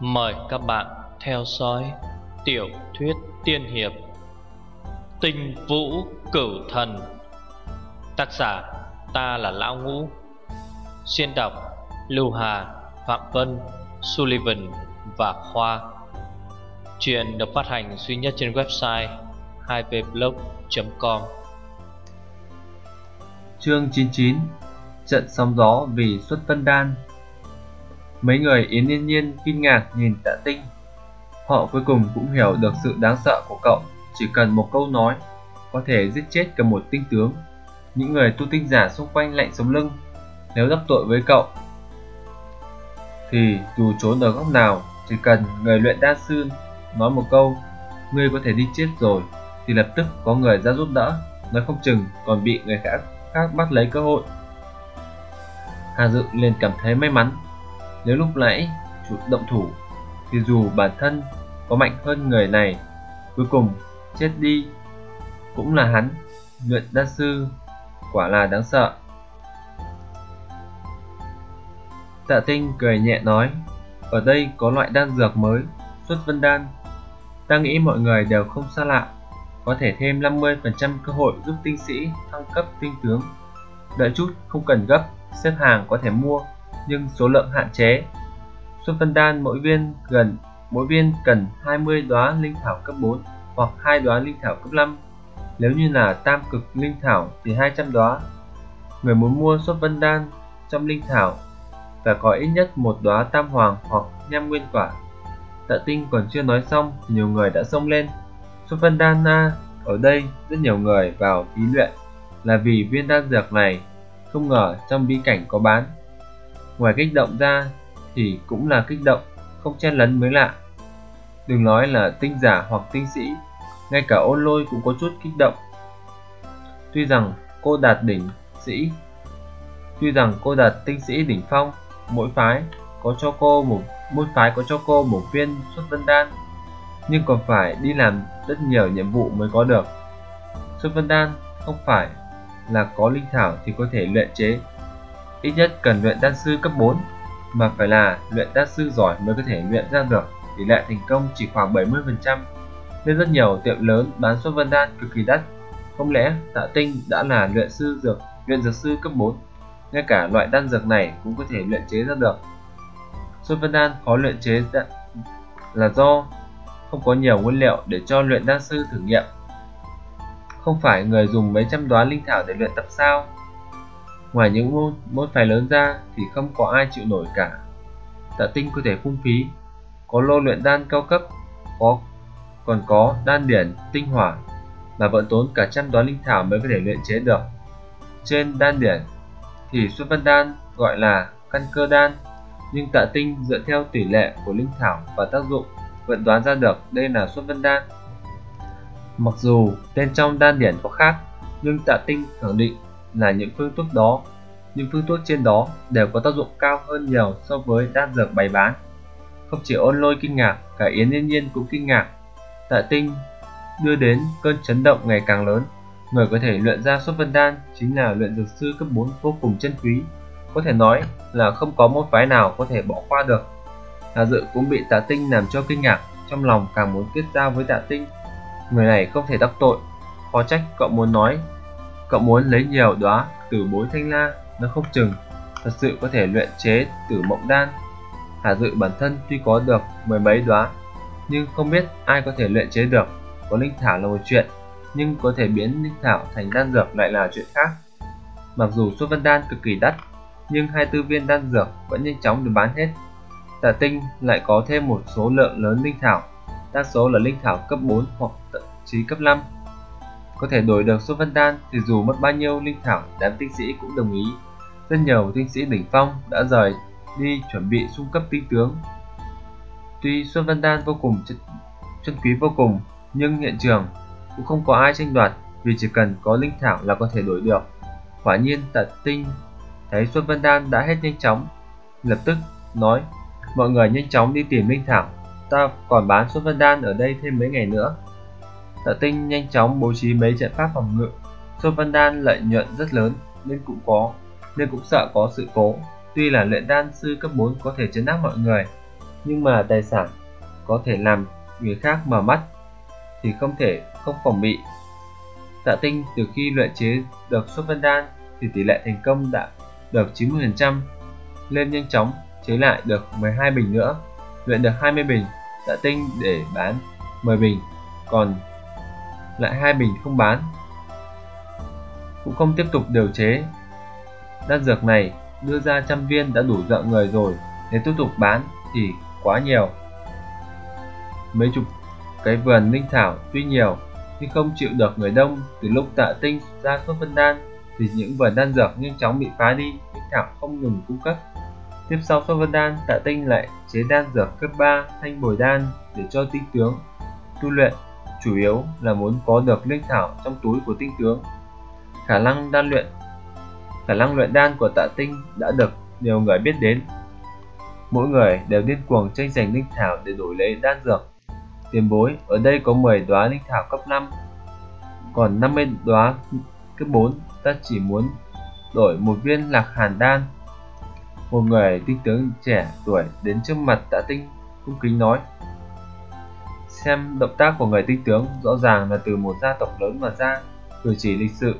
Mời các bạn theo dõi tiểu thuyết tiên hiệp Tinh Vũ Cửu Thần. Tác giả ta là Lão Ngũ. Xuyên đọc Lưu Hà, Phạm Vân, Sullivan và Khoa. Chuyện được phát hành duy nhất trên website 2vblog.com Chương 99 Trận sóng gió vì xuất vân đan. Mấy người Yến Nhiên Nhiên kinh ngạc nhìn tạ tinh. Họ cuối cùng cũng hiểu được sự đáng sợ của cậu Chỉ cần một câu nói Có thể giết chết cả một tinh tướng. Những người tu tinh giả xung quanh lạnh sống lưng Nếu đắc tội với cậu Thì dù trốn ở góc nào Chỉ cần người luyện đa sư nói một câu Ngươi có thể đi chết rồi Thì lập tức có người ra giúp đỡ. Nói không chừng còn bị người khác, khác bắt lấy cơ hội. Hà Dự liền cảm thấy may mắn nếu lúc nãy chủ động thủ, thì dù bản thân có mạnh hơn người này, cuối cùng chết đi cũng là hắn. Luyện đan sư quả là đáng sợ. Tạ tinh cười nhẹ nói, ở đây có loại đan dược mới, xuất vân đan. Ta nghĩ mọi người đều không xa lạ, có thể thêm 50% cơ hội giúp tinh sĩ thăng cấp tinh tướng. Đợi chút, không cần gấp, xếp hàng có thể mua nhưng số lượng hạn chế. Xuân Phân Đan mỗi viên gần, mỗi viên cần 20 đóa linh thảo cấp 4 hoặc 2 đóa linh thảo cấp 5. Nếu như là tam cực linh thảo thì 200 đóa. Người muốn mua Xuân Vân Đan trong linh thảo phải có ít nhất một đóa tam hoàng hoặc nham nguyên quả. Tạ tinh còn chưa nói xong thì nhiều người đã xông lên. Xuân Vân Đan na, ở đây rất nhiều người vào thí luyện là vì viên đan dược này không ngờ trong bí cảnh có bán Ngoài kích động ra thì cũng là kích động, không chen lấn mới lạ. Đừng nói là tinh giả hoặc tinh sĩ, ngay cả ôn lôi cũng có chút kích động. Tuy rằng cô đạt đỉnh sĩ, tuy rằng cô đạt tinh sĩ đỉnh phong, mỗi phái có cho cô một mỗi phái có cho cô một viên xuất vân đan, nhưng còn phải đi làm rất nhiều nhiệm vụ mới có được. Xuất vân đan không phải là có linh thảo thì có thể luyện chế ít nhất cần luyện đan sư cấp 4 mà phải là luyện đan sư giỏi mới có thể luyện ra được. Tỷ lệ thành công chỉ khoảng 70% nên rất nhiều tiệm lớn bán xuất vân đan cực kỳ đắt. Không lẽ tạ tinh đã là luyện sư dược, luyện dược sư cấp 4 ngay cả loại đan dược này cũng có thể luyện chế ra được. Xuất vân đan khó luyện chế là do không có nhiều nguyên liệu để cho luyện đan sư thử nghiệm. Không phải người dùng mấy trăm đoán linh thảo để luyện tập sao? Ngoài những môn, môn phái lớn ra thì không có ai chịu nổi cả. Tạ tinh có thể phung phí, có lô luyện đan cao cấp, có còn có đan điển, tinh hỏa mà vẫn tốn cả trăm đoán linh thảo mới có thể luyện chế được. Trên đan điển thì xuất vân đan gọi là căn cơ đan, nhưng tạ tinh dựa theo tỷ lệ của linh thảo và tác dụng vẫn đoán ra được đây là xuất vân đan. Mặc dù tên trong đan điển có khác, nhưng tạ tinh khẳng định là những phương thuốc đó. Những phương thuốc trên đó đều có tác dụng cao hơn nhiều so với đan dược bày bán. Không chỉ ôn lôi kinh ngạc cả yến yên nhiên cũng kinh ngạc. Tạ tinh đưa đến cơn chấn động ngày càng lớn. Người có thể luyện ra xuất vân đan chính là luyện dược sư cấp 4 vô cùng chân quý. Có thể nói là không có môn phái nào có thể bỏ qua được. Hà Dự cũng bị Tạ Tinh làm cho kinh ngạc, trong lòng càng muốn kết giao với Tạ Tinh. Người này không thể đắc tội, khó trách cậu muốn nói Cậu muốn lấy nhiều đóa từ bối thanh la, nó không chừng thật sự có thể luyện chế tử mộng đan. Hà dự bản thân tuy có được mười mấy đóa, nhưng không biết ai có thể luyện chế được. Có linh thảo là một chuyện, nhưng có thể biến linh thảo thành đan dược lại là chuyện khác. Mặc dù xuất vân đan cực kỳ đắt, nhưng 24 viên đan dược vẫn nhanh chóng được bán hết. tạ tinh lại có thêm một số lượng lớn linh thảo, đa số là linh thảo cấp 4 hoặc thậm chí cấp 5 có thể đổi được số vân đan thì dù mất bao nhiêu linh thảo đám tinh sĩ cũng đồng ý. Rất nhiều tinh sĩ đỉnh phong đã rời đi chuẩn bị xung cấp tinh tướng. Tuy xuân Văn đan vô cùng chân, chân quý vô cùng nhưng hiện trường cũng không có ai tranh đoạt vì chỉ cần có linh thảo là có thể đổi được. Quả nhiên Tạ tinh thấy xuân Văn đan đã hết nhanh chóng lập tức nói mọi người nhanh chóng đi tìm linh thảo ta còn bán xuân Văn đan ở đây thêm mấy ngày nữa. Tạ tinh nhanh chóng bố trí mấy trận pháp phòng ngự. Sô Văn Đan lợi nhuận rất lớn nên cũng có nên cũng sợ có sự cố. Tuy là luyện đan sư cấp 4 có thể chấn áp mọi người, nhưng mà tài sản có thể làm người khác mở mắt thì không thể không phòng bị. Tạ tinh từ khi luyện chế được xuất vân đan thì tỷ lệ thành công đã được 90%, lên nhanh chóng chế lại được 12 bình nữa, luyện được 20 bình, tạ tinh để bán 10 bình, còn lại hai bình không bán. Cũng không tiếp tục điều chế. Đan dược này đưa ra trăm viên đã đủ dợ người rồi, nếu tiếp tục bán thì quá nhiều. Mấy chục cái vườn linh thảo tuy nhiều nhưng không chịu được người đông từ lúc tạ tinh ra thuốc vân đan thì những vườn đan dược nhanh chóng bị phá đi linh thảo không ngừng cung cấp tiếp sau thuốc vân đan tạ tinh lại chế đan dược cấp 3 thanh bồi đan để cho tinh tướng tu luyện chủ yếu là muốn có được linh thảo trong túi của tinh tướng. Khả năng đan luyện, khả năng luyện đan của tạ tinh đã được nhiều người biết đến. Mỗi người đều điên cuồng tranh giành linh thảo để đổi lấy đan dược. Tiền bối, ở đây có 10 đóa linh thảo cấp 5 còn 50 đóa cấp 4 ta chỉ muốn đổi một viên lạc hàn đan. Một người tinh tướng trẻ tuổi đến trước mặt tạ tinh cung kính nói xem động tác của người tinh tướng rõ ràng là từ một gia tộc lớn mà ra, cử chỉ lịch sự,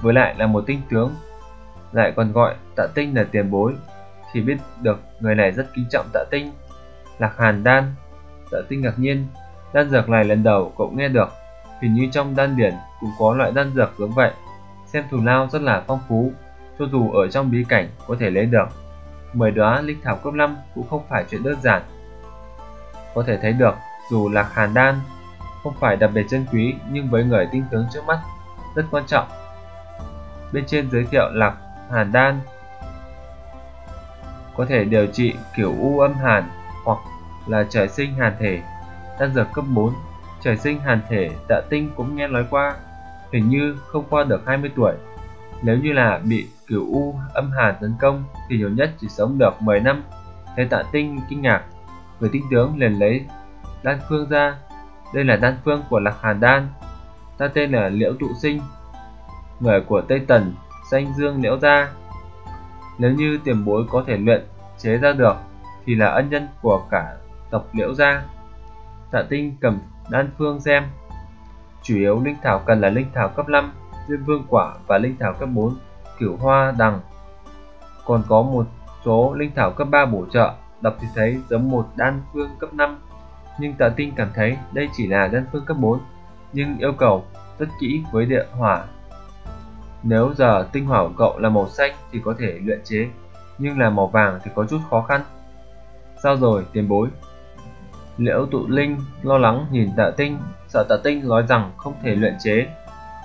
với lại là một tinh tướng. Lại còn gọi tạ tinh là tiền bối thì biết được người này rất kính trọng tạ tinh. Lạc hàn đan, tạ tinh ngạc nhiên, đan dược này lần đầu cậu nghe được, hình như trong đan điển cũng có loại đan dược giống vậy. Xem thù lao rất là phong phú, cho dù ở trong bí cảnh có thể lấy được, mười đóa linh thảo cấp 5 cũng không phải chuyện đơn giản. Có thể thấy được dù lạc hàn đan, không phải đặc biệt chân quý, nhưng với người tinh tướng trước mắt, rất quan trọng. Bên trên giới thiệu lạc hàn đan. Có thể điều trị kiểu u âm hàn hoặc là trời sinh hàn thể. Đan dược cấp 4 trời sinh hàn thể tạ tinh cũng nghe nói qua, hình như không qua được 20 tuổi. Nếu như là bị kiểu u âm hàn tấn công thì nhiều nhất chỉ sống được 10 năm. Thấy tạ tinh kinh ngạc, người tinh tướng liền lấy đan phương ra. Đây là đan phương của lạc hàn đan. Ta tên là liễu tụ sinh. Người của tây tần danh dương liễu gia. Nếu như tiền bối có thể luyện, chế ra được, thì là ân nhân của cả tộc liễu gia. Tạ tinh cầm đan phương xem. Chủ yếu linh thảo cần là linh thảo cấp 5 diêm vương quả và linh thảo cấp 4 cửu hoa đằng. Còn có một số linh thảo cấp 3 bổ trợ, đọc thì thấy giống một đan phương cấp 5 nhưng tạ tinh cảm thấy đây chỉ là đan phương cấp 4 nhưng yêu cầu rất kỹ với địa hỏa. Nếu giờ tinh hỏa của cậu là màu xanh thì có thể luyện chế, nhưng là màu vàng thì có chút khó khăn. Sao rồi, tiền bối? Liễu tụ linh lo lắng nhìn tạ tinh, sợ tạ tinh nói rằng không thể luyện chế.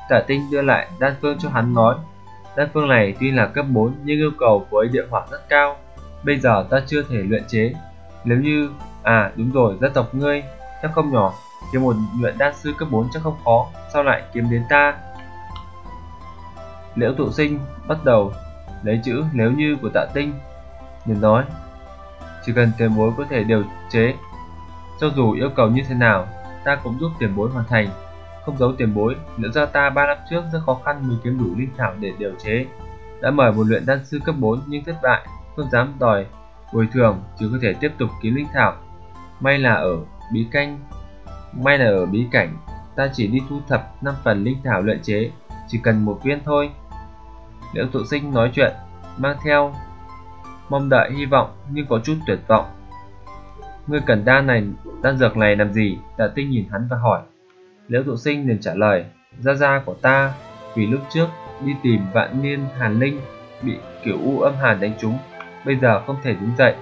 Tạ tinh đưa lại đan phương cho hắn nói, đan phương này tuy là cấp 4 nhưng yêu cầu với địa hỏa rất cao. Bây giờ ta chưa thể luyện chế. Nếu như à đúng rồi, gia tộc ngươi, chắc không nhỏ. Kiếm một luyện đan sư cấp 4 chắc không khó, sao lại kiếm đến ta? Liễu tụ sinh bắt đầu, lấy chữ nếu như của tạ tinh, liền nói, chỉ cần tiền bối có thể điều chế, cho dù yêu cầu như thế nào, ta cũng giúp tiền bối hoàn thành. Không giấu tiền bối, nếu ra ta ba năm trước rất khó khăn mới kiếm đủ linh thảo để điều chế. Đã mời một luyện đan sư cấp 4 nhưng thất bại, không dám đòi bồi thường chứ có thể tiếp tục kiếm linh thảo may là ở bí canh, may là ở bí cảnh. Ta chỉ đi thu thập 5 phần linh thảo luyện chế, chỉ cần một viên thôi. Liễu Tụ sinh nói chuyện, mang theo mong đợi, hy vọng nhưng có chút tuyệt vọng. Ngươi cần đan này, đan dược này làm gì? Tạ tinh nhìn hắn và hỏi. Liễu Tụ sinh liền trả lời, gia gia của ta, vì lúc trước đi tìm vạn niên hàn linh, bị kiểu u âm hàn đánh trúng, bây giờ không thể đứng dậy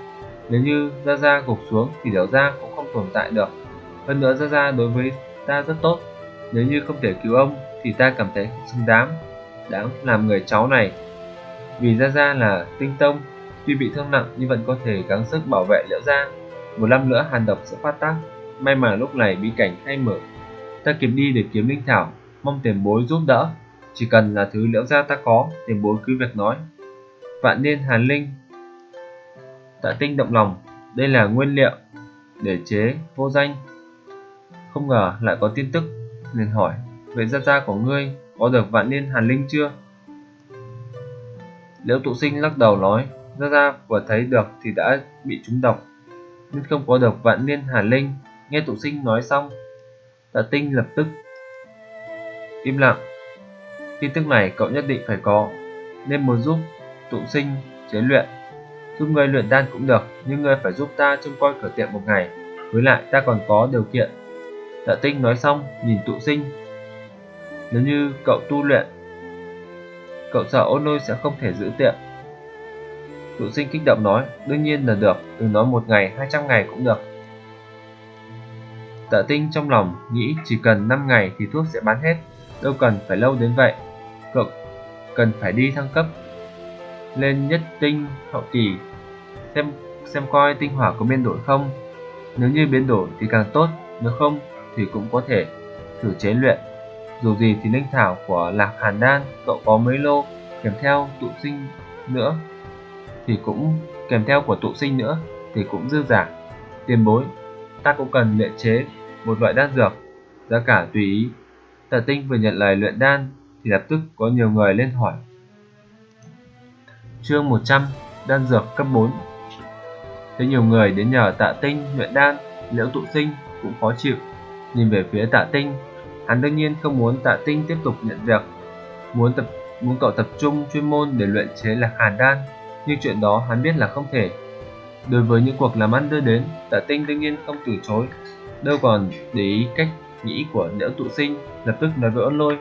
nếu như gia gia gục xuống thì Đẻo gia cũng không tồn tại được. Hơn nữa gia gia đối với ta rất tốt. Nếu như không thể cứu ông thì ta cảm thấy không xứng đáng đáng làm người cháu này. Vì gia gia là tinh tông, tuy bị thương nặng nhưng vẫn có thể gắng sức bảo vệ liễu gia. Một năm nữa hàn độc sẽ phát tác. May mà lúc này bí cảnh hay mở. Ta kiếm đi để kiếm linh thảo, mong tiền bối giúp đỡ. Chỉ cần là thứ liễu gia ta có, tiền bối cứ việc nói. Vạn niên hàn linh tạ tinh động lòng đây là nguyên liệu để chế vô danh không ngờ lại có tin tức liền hỏi vậy gia gia của ngươi có được vạn niên hàn linh chưa liễu tụ sinh lắc đầu nói gia gia vừa thấy được thì đã bị trúng độc nên không có được vạn niên hàn linh. Nghe tụ sinh nói xong, tạ tinh lập tức im lặng. Tin tức này cậu nhất định phải có, nên muốn giúp tụ sinh chế luyện. Giúp ngươi luyện đan cũng được, nhưng ngươi phải giúp ta trông coi cửa tiệm một ngày. Với lại ta còn có điều kiện. Tạ tinh nói xong, nhìn tụ sinh. Nếu như cậu tu luyện, cậu sợ ôn lôi sẽ không thể giữ tiệm Tụ sinh kích động nói, đương nhiên là được, đừng nói một ngày, 200 ngày cũng được. Tạ tinh trong lòng nghĩ chỉ cần 5 ngày thì thuốc sẽ bán hết, đâu cần phải lâu đến vậy. Cậu cần phải đi thăng cấp lên nhất tinh hậu kỳ, xem xem coi tinh hỏa có biến đổi không. Nếu như biến đổi thì càng tốt, nếu không thì cũng có thể thử chế luyện. Dù gì thì linh thảo của lạc hàn đan cậu có mấy lô kèm theo tụ sinh nữa thì cũng kèm theo của tụ sinh nữa thì cũng dư giả. Tiền bối, ta cũng cần luyện chế một loại đan dược, giá cả tùy ý. Tạ tinh vừa nhận lời luyện đan thì lập tức có nhiều người lên hỏi. Chương 100 Đan dược cấp 4 Thấy nhiều người đến nhờ tạ tinh luyện đan, liễu tụ sinh cũng khó chịu. Nhìn về phía tạ tinh, hắn đương nhiên không muốn tạ tinh tiếp tục nhận việc, muốn tập muốn cậu tập trung chuyên môn để luyện chế lạc hàn đan nhưng chuyện đó hắn biết là không thể. Đối với những cuộc làm ăn đưa đến, tạ tinh đương nhiên không từ chối, đâu còn để ý cách nghĩ của liễu tụ sinh, lập tức nói với ôn lôi.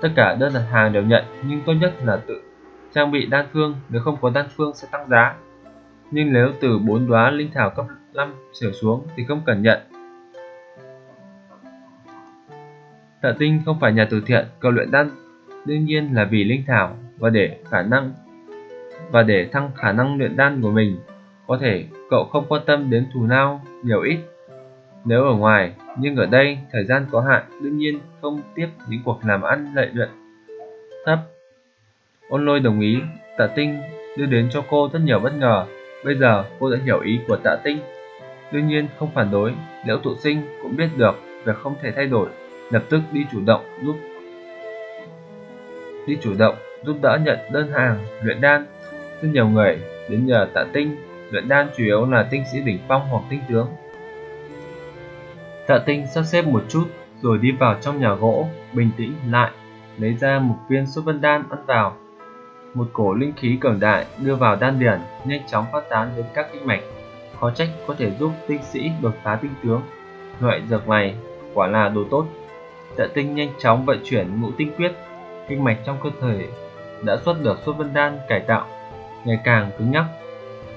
Tất cả đơn đặt hàng đều nhận, nhưng tốt nhất là tự trang bị đan phương, nếu không có đan phương sẽ tăng giá. Nhưng nếu từ bốn đóa linh thảo cấp 5 trở xuống thì không cần nhận. Tạ tinh không phải nhà từ thiện, cầu luyện đan đương nhiên là vì linh thảo và để khả năng và để thăng khả năng luyện đan của mình. Có thể cậu không quan tâm đến thù lao nhiều ít nếu ở ngoài, nhưng ở đây thời gian có hạn, đương nhiên không tiếp những cuộc làm ăn lợi nhuận thấp. Ôn lôi đồng ý, tạ tinh đưa đến cho cô rất nhiều bất ngờ. Bây giờ cô đã hiểu ý của tạ tinh. Đương nhiên không phản đối, liễu tụ sinh cũng biết được việc không thể thay đổi, lập tức đi chủ động giúp đi chủ động giúp đỡ nhận đơn hàng luyện đan rất nhiều người đến nhờ tạ tinh, luyện đan chủ yếu là tinh sĩ đỉnh phong hoặc tinh tướng. Tạ tinh sắp xếp một chút rồi đi vào trong nhà gỗ, bình tĩnh lại, lấy ra một viên số vân đan ăn vào. Một cổ linh khí cường đại đưa vào đan điền nhanh chóng phát tán đến các kinh mạch. Khó trách có thể giúp tinh sĩ đột phá tinh tướng. Loại dược này quả là đồ tốt. Tạ tinh nhanh chóng vận chuyển ngũ tinh quyết, kinh mạch trong cơ thể đã xuất được xuất vân đan cải tạo ngày càng cứng nhắc,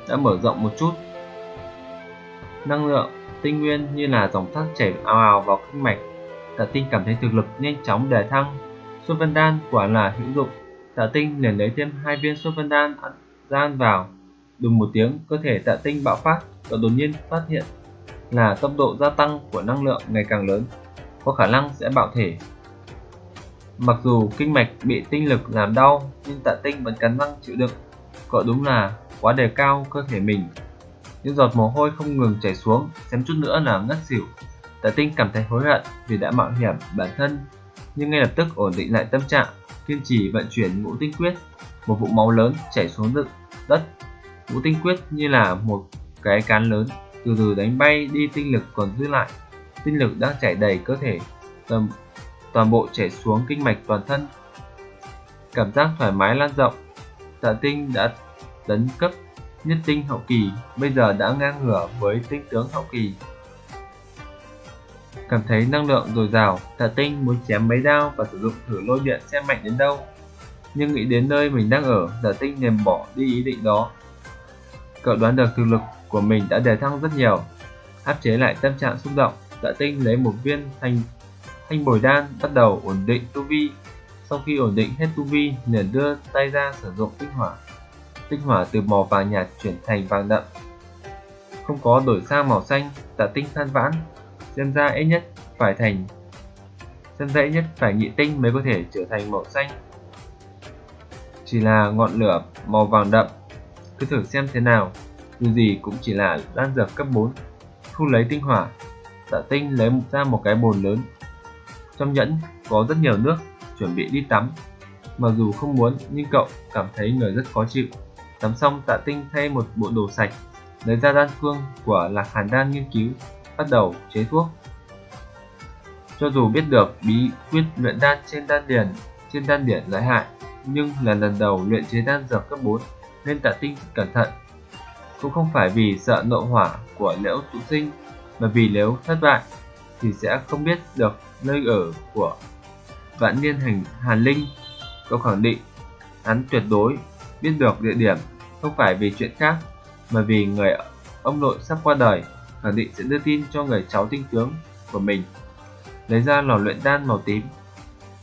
đã mở rộng một chút. Năng lượng tinh nguyên như là dòng thác chảy ào ào vào kinh mạch. Tạ Tinh cảm thấy thực lực nhanh chóng đề thăng. xuất Vân Đan quả là hữu dụng. Tạ Tinh liền lấy thêm hai viên Xuân gian vào. Đùng một tiếng, cơ thể Tạ Tinh bạo phát, và đột nhiên phát hiện là tốc độ gia tăng của năng lượng ngày càng lớn, có khả năng sẽ bạo thể. Mặc dù kinh mạch bị tinh lực làm đau, nhưng Tạ Tinh vẫn cắn răng chịu đựng Cậu đúng là quá đề cao cơ thể mình. Những giọt mồ hôi không ngừng chảy xuống, xém chút nữa là ngất xỉu. Tạ tinh cảm thấy hối hận vì đã mạo hiểm bản thân, nhưng ngay lập tức ổn định lại tâm trạng, kiên trì vận chuyển ngũ tinh quyết. Một vụ máu lớn chảy xuống đất. Ngũ tinh quyết như là một cái cán lớn, từ từ đánh bay đi tinh lực còn dư lại. Tinh lực đang chảy đầy cơ thể, toàn, toàn bộ chảy xuống kinh mạch toàn thân. Cảm giác thoải mái lan rộng, Tạ Tinh đã tấn cấp nhất tinh hậu kỳ, bây giờ đã ngang ngửa với tinh tướng hậu kỳ. Cảm thấy năng lượng dồi dào, Tạ Tinh muốn chém mấy đao và sử dụng thử lôi điện xem mạnh đến đâu. Nhưng nghĩ đến nơi mình đang ở, Tạ Tinh liền bỏ đi ý định đó. Cậu đoán được thực lực của mình đã đề thăng rất nhiều. Áp chế lại tâm trạng xúc động, Tạ Tinh lấy một viên thanh thanh bồi đan bắt đầu ổn định tu vi sau khi ổn định hết tu vi, liền đưa tay ra sử dụng tinh hỏa. Tinh hỏa từ màu vàng nhạt chuyển thành vàng đậm. Không có đổi sang màu xanh, tạ tinh than vãn dân ra ít nhất phải thành dân ra ít nhất phải nhị tinh mới có thể trở thành màu xanh. Chỉ là ngọn lửa màu vàng đậm. Cứ thử xem thế nào, dù gì cũng chỉ là đan dược cấp 4. Thu lấy tinh hỏa, tạ tinh lấy ra một cái bồn lớn. Trong nhẫn có rất nhiều nước chuẩn bị đi tắm. Mặc dù không muốn nhưng cậu cảm thấy người rất khó chịu. Tắm xong tạ tinh thay một bộ đồ sạch, lấy ra đan phương của Lạc Hàn Đan nghiên cứu, bắt đầu chế thuốc. Cho dù biết được bí quyết luyện đan trên đan điền, trên đan điển lợi hại, nhưng là lần đầu luyện chế đan dược cấp 4 nên tạ tinh cẩn thận. Cũng không phải vì sợ nộ hỏa của liễu tụ sinh, mà vì nếu thất bại thì sẽ không biết được nơi ở của vạn niên hành hàn linh. Cậu khẳng định hắn tuyệt đối biết được địa điểm không phải vì chuyện khác mà vì người ông nội sắp qua đời khẳng định sẽ đưa tin cho người cháu tinh tướng của mình. Lấy ra lò luyện đan màu tím.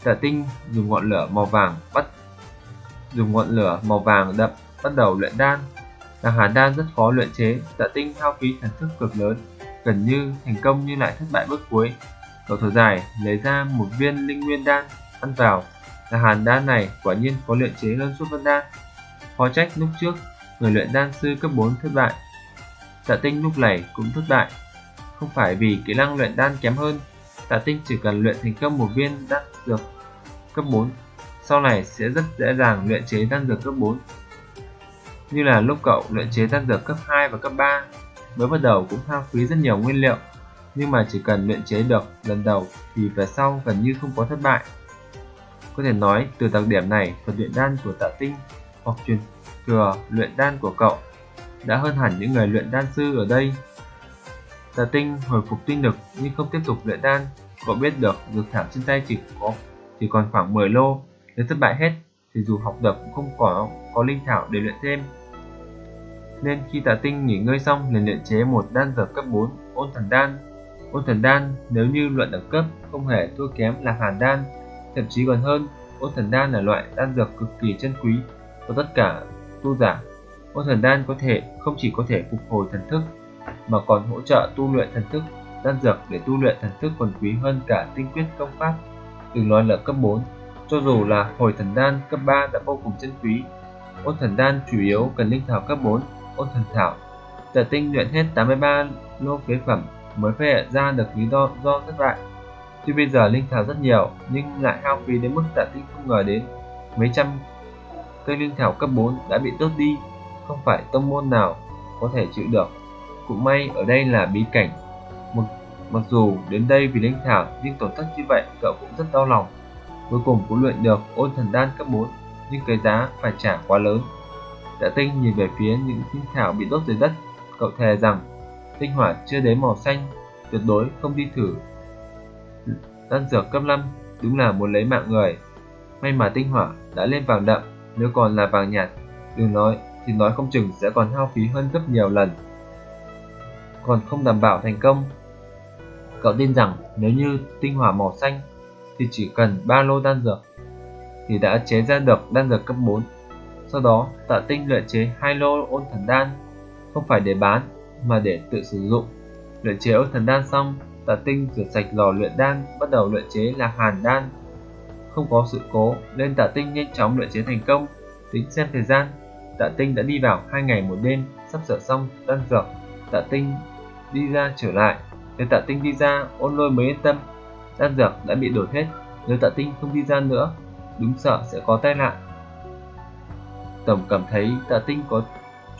Tạ tinh dùng ngọn lửa màu vàng bắt, dùng ngọn lửa màu vàng đậm bắt đầu luyện đan. Là hàn đan rất khó luyện chế, tạ tinh hao phí thần thức cực lớn, gần như thành công nhưng lại thất bại bước cuối. Cậu thở dài lấy ra một viên linh nguyên đan, ăn vào. Là hàn đan này quả nhiên có luyện chế hơn suốt vân đan. Khó trách lúc trước người luyện đan sư cấp 4 thất bại tạ tinh lúc này cũng thất bại. Không phải vì kỹ năng luyện đan kém hơn tạ tinh chỉ cần luyện thành công một viên đan dược cấp 4 sau này sẽ rất dễ dàng luyện chế đan dược cấp 4 như là lúc cậu luyện chế đan dược cấp 2 và cấp 3 mới bắt đầu cũng hao phí rất nhiều nguyên liệu, nhưng mà chỉ cần luyện chế được lần đầu thì về sau gần như không có thất bại. Có thể nói, từ đặc điểm này, phần luyện đan của tạ tinh hoặc truyền thừa luyện đan của cậu đã hơn hẳn những người luyện đan sư ở đây. Tà tinh hồi phục tinh lực nhưng không tiếp tục luyện đan. Cậu biết được, dược thảo trên tay chỉ có, chỉ còn khoảng 10 lô. Nếu thất bại hết, thì dù học được cũng không có có linh thảo để luyện thêm. Nên khi tà tinh nghỉ ngơi xong, liền luyện chế một đan dược cấp 4 ôn thần đan. Ôn thần đan nếu như luận đẳng cấp, không hề thua kém là hàn đan. Thậm chí còn hơn, ôn thần đan là loại đan dược cực kỳ chân quý. Của tất cả tu giả ôn thần đan có thể không chỉ có thể phục hồi thần thức, mà còn hỗ trợ tu luyện thần thức, đan dược để tu luyện thần thức còn quý hơn cả tinh quyết công pháp. Đừng nói là cấp 4 cho dù là hồi thần đan cấp 3 đã vô cùng chân quý. Ôn thần đan chủ yếu cần linh thảo cấp 4 ôn thần thảo. Tạ tinh luyện hết 83 lô phế phẩm mới phát hiện ra được lý do do thất bại. Tuy bây giờ linh thảo rất nhiều, nhưng lại hao phí đến mức tạ tinh không ngờ đến. Mấy trăm cây linh thảo cấp 4 đã bị đốt đi không phải tông môn nào có thể chịu được. Cũng may ở đây là bí cảnh. Mặc mặc dù đến đây vì linh thảo, nhưng tổn thất như vậy, cậu cũng rất đau lòng. Cuối cùng cũng luyện được ôn thần đan cấp 4 nhưng cái giá phải trả quá lớn. Tạ tinh nhìn về phía những linh thảo bị đốt dưới đất. Cậu thề rằng, tinh hỏa chưa đến màu xanh, tuyệt đối không đi thử. Đan dược cấp 5 đúng là muốn lấy mạng người. May mà tinh hỏa đã lên vàng đậm, nếu còn là vàng nhạt, đừng nói thì nói không chừng sẽ còn hao phí hơn gấp nhiều lần. Còn không đảm bảo thành công, cậu tin rằng nếu như tinh hỏa màu xanh thì chỉ cần 3 lô đan dược thì đã chế ra được đan dược cấp 4 sau đó, tạ tinh luyện chế hai lô ôn thần đan, không phải để bán mà để tự sử dụng. Luyện chế ôn thần đan xong, tạ tinh rửa sạch lò luyện đan, bắt đầu luyện chế là hàn đan. Không có sự cố, nên tạ tinh nhanh chóng luyện chế thành công, tính xem thời gian tạ tinh đã đi vào, hai ngày một đêm, sắp sửa xong đan dược tạ tinh đi ra trở lại. Nếu tạ tinh đi ra, ôn lôi mới yên tâm. Đan dược đã bị đổi hết. Nếu tạ tinh không đi ra nữa, đúng sợ sẽ có tai nạn. Tổng cảm thấy tạ tinh có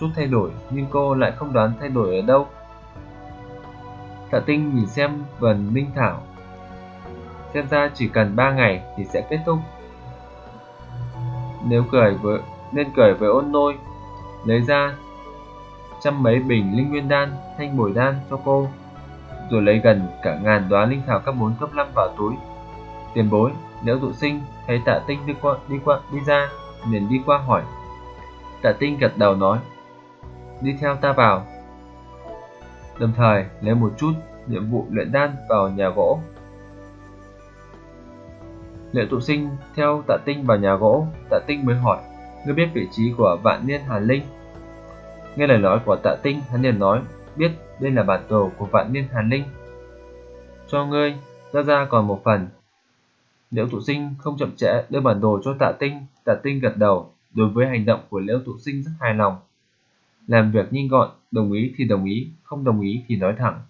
chút thay đổi, nhưng cô lại không đoán thay đổi ở đâu. Tạ tinh nhìn xem vần minh thảo. Xem ra chỉ cần 3 ngày thì sẽ kết thúc. Nếu cười với nên cười với ôn nôi. Lấy ra trăm mấy bình linh nguyên đan, thanh bồi đan cho cô, rồi lấy gần cả ngàn đóa linh thảo cấp 4 cấp 5 vào túi. Tiền bối, nếu dụ sinh thấy tạ tinh đi qua đi qua, đi ra, liền đi qua hỏi. Tạ tinh gật đầu nói, đi theo ta vào. Đồng thời, lấy một chút nhiệm vụ luyện đan vào nhà gỗ. Liệu tụ sinh theo tạ tinh vào nhà gỗ, tạ tinh mới hỏi ngươi biết vị trí của vạn niên hàn linh. Nghe lời nói của tạ tinh, hắn liền nói, biết đây là bản đồ của vạn niên hàn linh. Cho ngươi, ra ra còn một phần. Liễu tụ sinh không chậm trễ đưa bản đồ cho tạ tinh tạ tinh gật đầu, đối với hành động của liễu tụ sinh rất hài lòng. Làm việc nhanh gọn, đồng ý thì đồng ý, không đồng ý thì nói thẳng.